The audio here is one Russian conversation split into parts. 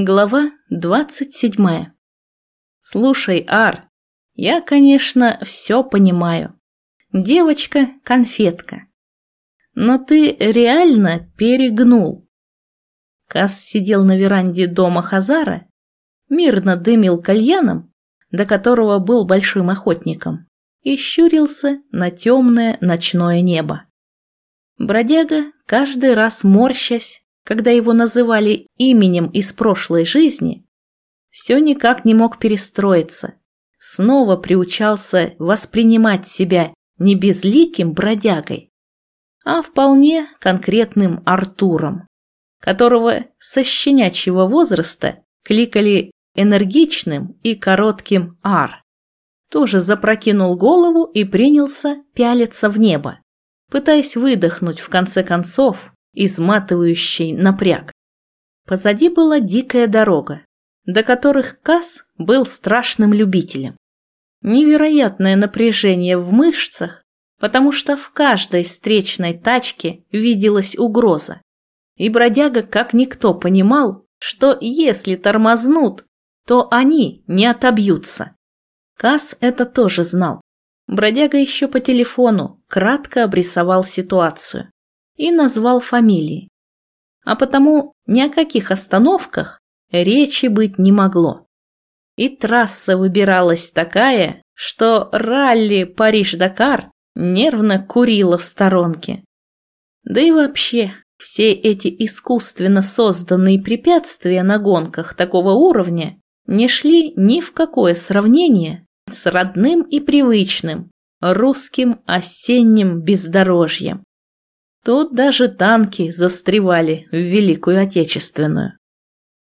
Глава двадцать седьмая. Слушай, Ар, я, конечно, все понимаю. Девочка – конфетка. Но ты реально перегнул. Кас сидел на веранде дома Хазара, мирно дымил кальяном, до которого был большим охотником, и щурился на темное ночное небо. Бродяга, каждый раз морщась, когда его называли именем из прошлой жизни, все никак не мог перестроиться. Снова приучался воспринимать себя не безликим бродягой, а вполне конкретным Артуром, которого со щенячьего возраста кликали энергичным и коротким Ар. Тоже запрокинул голову и принялся пялиться в небо, пытаясь выдохнуть в конце концов изматывающий напряг. Позади была дикая дорога, до которых Кас был страшным любителем. Невероятное напряжение в мышцах, потому что в каждой встречной тачке виделась угроза. И бродяга как никто понимал, что если тормознут, то они не отобьются. Кас это тоже знал. Бродяга еще по телефону кратко обрисовал ситуацию и назвал фамилии. А потому ни о каких остановках речи быть не могло. И трасса выбиралась такая, что ралли Париж-Дакар нервно курила в сторонке. Да и вообще, все эти искусственно созданные препятствия на гонках такого уровня не шли ни в какое сравнение с родным и привычным русским осенним бездорожьем. Тут даже танки застревали в Великую Отечественную.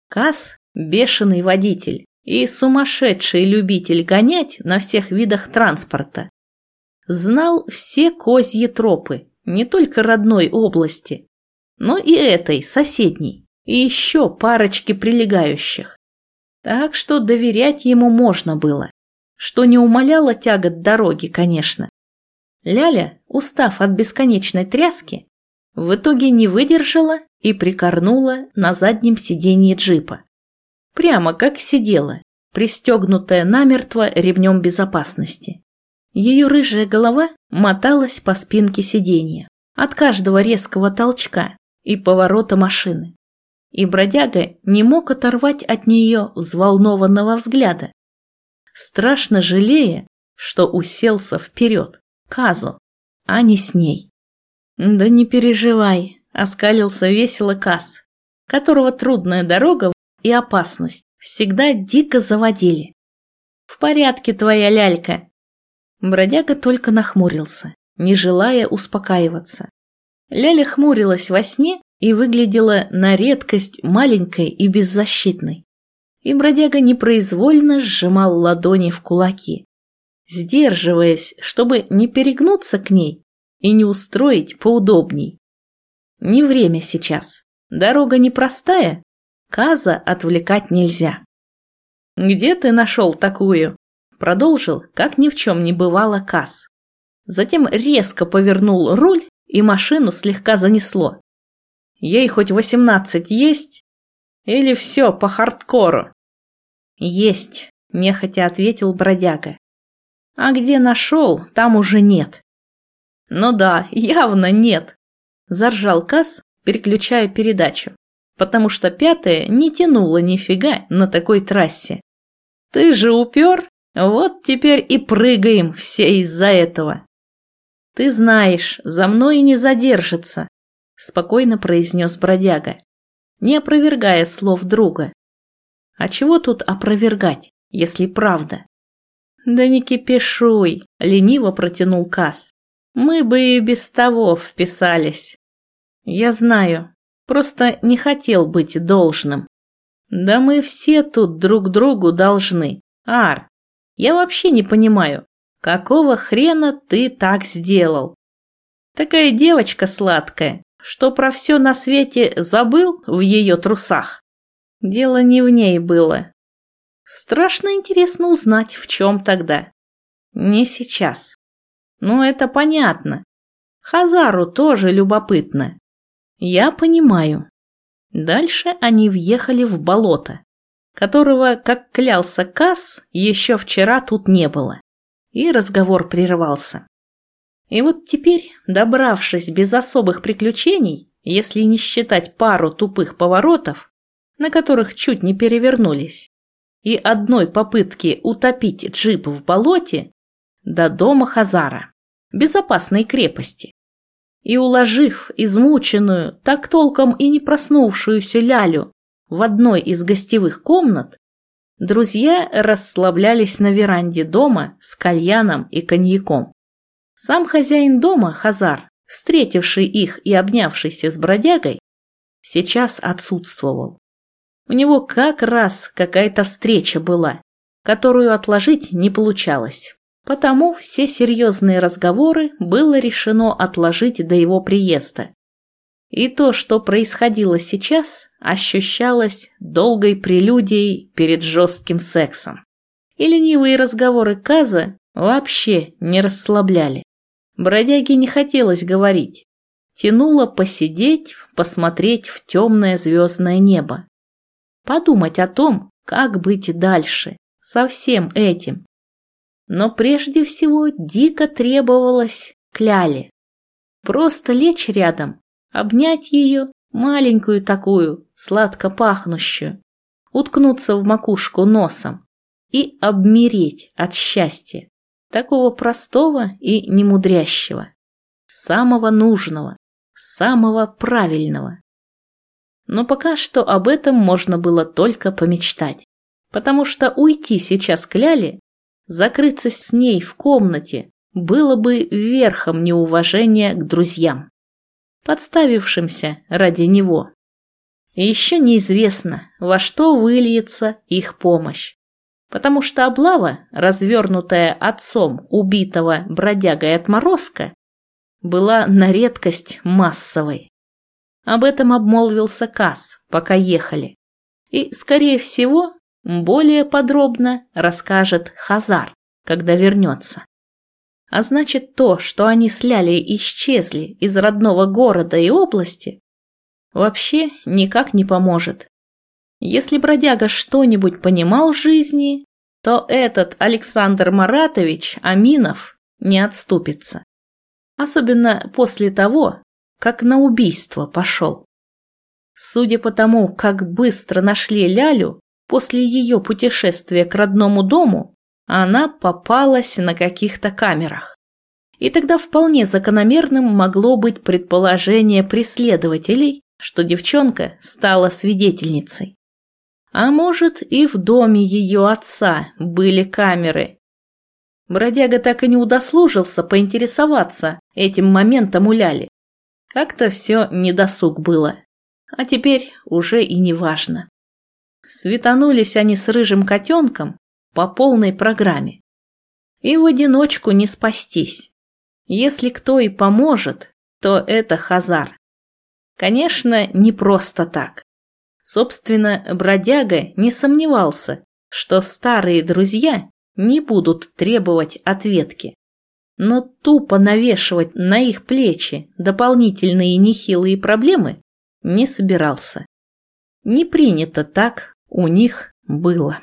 Кас – бешеный водитель и сумасшедший любитель гонять на всех видах транспорта. Знал все козьи тропы, не только родной области, но и этой, соседней, и еще парочки прилегающих. Так что доверять ему можно было, что не умаляло тягот дороги, конечно. Ляля, устав от бесконечной тряски, в итоге не выдержала и прикорнула на заднем сиденье джипа. Прямо как сидела, пристегнутая намертво ремнем безопасности. Ее рыжая голова моталась по спинке сиденья от каждого резкого толчка и поворота машины. И бродяга не мог оторвать от нее взволнованного взгляда, страшно жалея, что уселся вперед. Казу, а не с ней. Да не переживай, оскалился весело Каз, которого трудная дорога и опасность всегда дико заводили. В порядке твоя лялька. Бродяга только нахмурился, не желая успокаиваться. Ляля хмурилась во сне и выглядела на редкость маленькой и беззащитной. И бродяга непроизвольно сжимал ладони в кулаки сдерживаясь, чтобы не перегнуться к ней и не устроить поудобней. Не время сейчас. Дорога непростая, Каза отвлекать нельзя. «Где ты нашел такую?» Продолжил, как ни в чем не бывало Каз. Затем резко повернул руль, и машину слегка занесло. «Ей хоть восемнадцать есть? Или все по хардкору?» «Есть», – нехотя ответил бродяга. А где нашел, там уже нет. Ну да, явно нет. Заржал Кас, переключая передачу, потому что пятая не тянула нифига на такой трассе. Ты же упер, вот теперь и прыгаем все из-за этого. Ты знаешь, за мной не задержится, спокойно произнес бродяга, не опровергая слов друга. А чего тут опровергать, если правда? «Да не кипишуй!» — лениво протянул Кас. «Мы бы и без того вписались». «Я знаю, просто не хотел быть должным». «Да мы все тут друг другу должны. Ар, я вообще не понимаю, какого хрена ты так сделал? Такая девочка сладкая, что про все на свете забыл в ее трусах. Дело не в ней было, Страшно интересно узнать, в чем тогда. Не сейчас. Ну, это понятно. Хазару тоже любопытно. Я понимаю. Дальше они въехали в болото, которого, как клялся Касс, еще вчера тут не было. И разговор прервался. И вот теперь, добравшись без особых приключений, если не считать пару тупых поворотов, на которых чуть не перевернулись, и одной попытки утопить джип в болоте, до дома Хазара, безопасной крепости. И уложив измученную, так толком и не проснувшуюся Лялю в одной из гостевых комнат, друзья расслаблялись на веранде дома с кальяном и коньяком. Сам хозяин дома, Хазар, встретивший их и обнявшийся с бродягой, сейчас отсутствовал. У него как раз какая-то встреча была, которую отложить не получалось. Потому все серьезные разговоры было решено отложить до его приезда. И то, что происходило сейчас, ощущалось долгой прелюдией перед жестким сексом. И ленивые разговоры Каза вообще не расслабляли. Бродяге не хотелось говорить. Тянуло посидеть, посмотреть в темное звездное небо. Подумать о том, как быть дальше, со всем этим. Но прежде всего дико требовалось Кляле. Просто лечь рядом, обнять ее, маленькую такую, сладко пахнущую, уткнуться в макушку носом и обмереть от счастья такого простого и немудрящего, самого нужного, самого правильного. Но пока что об этом можно было только помечтать, потому что уйти сейчас к Ляле, закрыться с ней в комнате, было бы верхом неуважения к друзьям, подставившимся ради него. И еще неизвестно, во что выльется их помощь потому что облава, развернутая отцом убитого бродягой отморозка, была на редкость массовой. Об этом обмолвился Кас, пока ехали. И, скорее всего, более подробно расскажет Хазар, когда вернется. А значит, то, что они сляли и исчезли из родного города и области, вообще никак не поможет. Если бродяга что-нибудь понимал в жизни, то этот Александр Маратович Аминов не отступится. Особенно после того, как на убийство пошел. Судя по тому, как быстро нашли Лялю, после ее путешествия к родному дому, она попалась на каких-то камерах. И тогда вполне закономерным могло быть предположение преследователей, что девчонка стала свидетельницей. А может, и в доме ее отца были камеры. Бродяга так и не удослужился поинтересоваться этим моментом у Ляли. Как-то все недосуг было. А теперь уже и не важно. Светанулись они с рыжим котенком по полной программе. И в одиночку не спастись. Если кто и поможет, то это Хазар. Конечно, не просто так. Собственно, бродяга не сомневался, что старые друзья не будут требовать ответки. Но тупо навешивать на их плечи дополнительные нехилые проблемы не собирался. Не принято так у них было.